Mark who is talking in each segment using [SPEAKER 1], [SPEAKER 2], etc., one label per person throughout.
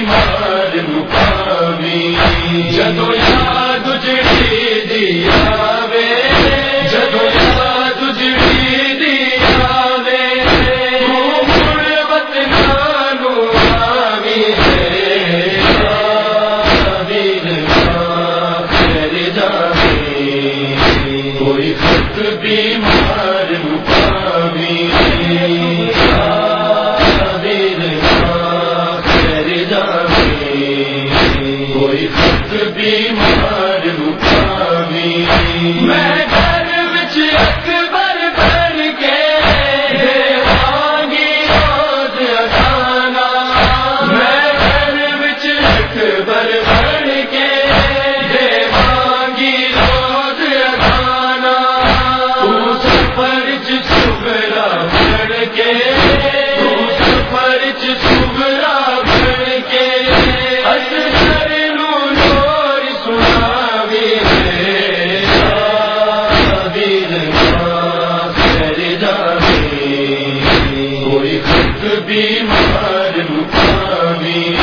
[SPEAKER 1] مار مقامی۔ جدو یاد اجڑی دیا جدو یاد اجڑی دیا وے غربت نانو آمی ہے آمین بیمار مقامی۔ بیمار اٹھاوی میں بیمار مقامی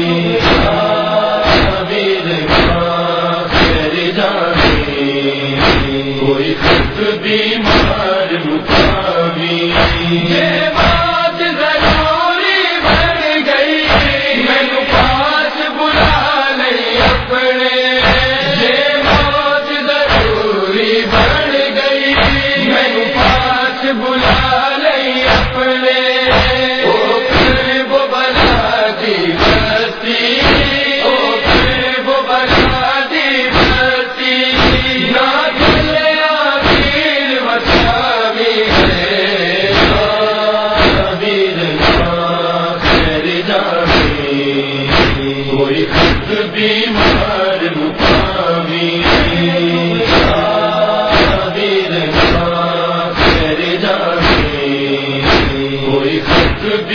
[SPEAKER 1] نہیں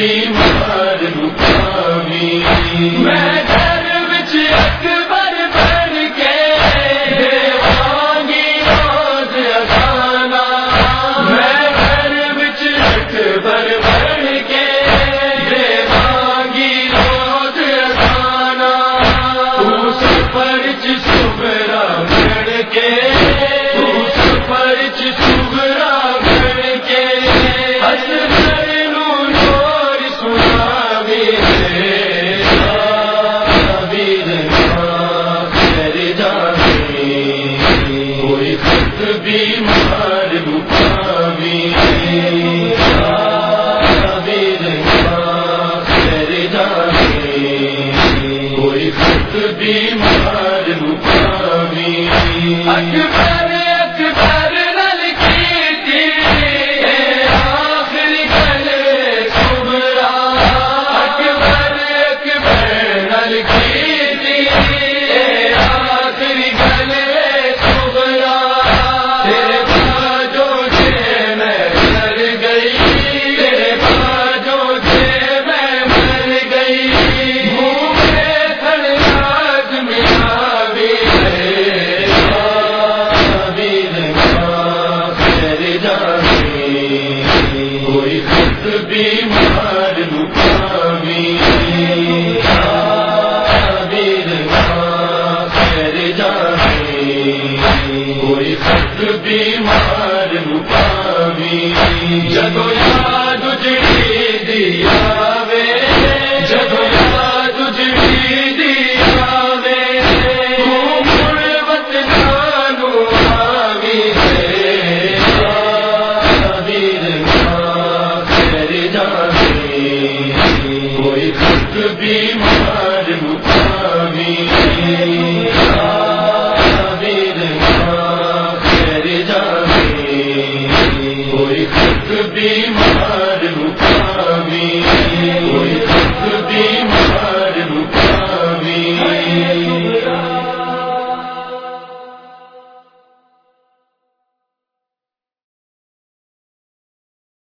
[SPEAKER 1] محمد کوئی بیمار مقامی جگو یاد اجڑی دیا وے جگو یاد اجڑی دیا وے مڑ جانو ہے بیر خیر جانی کوئی خط بیمار مقامی بھی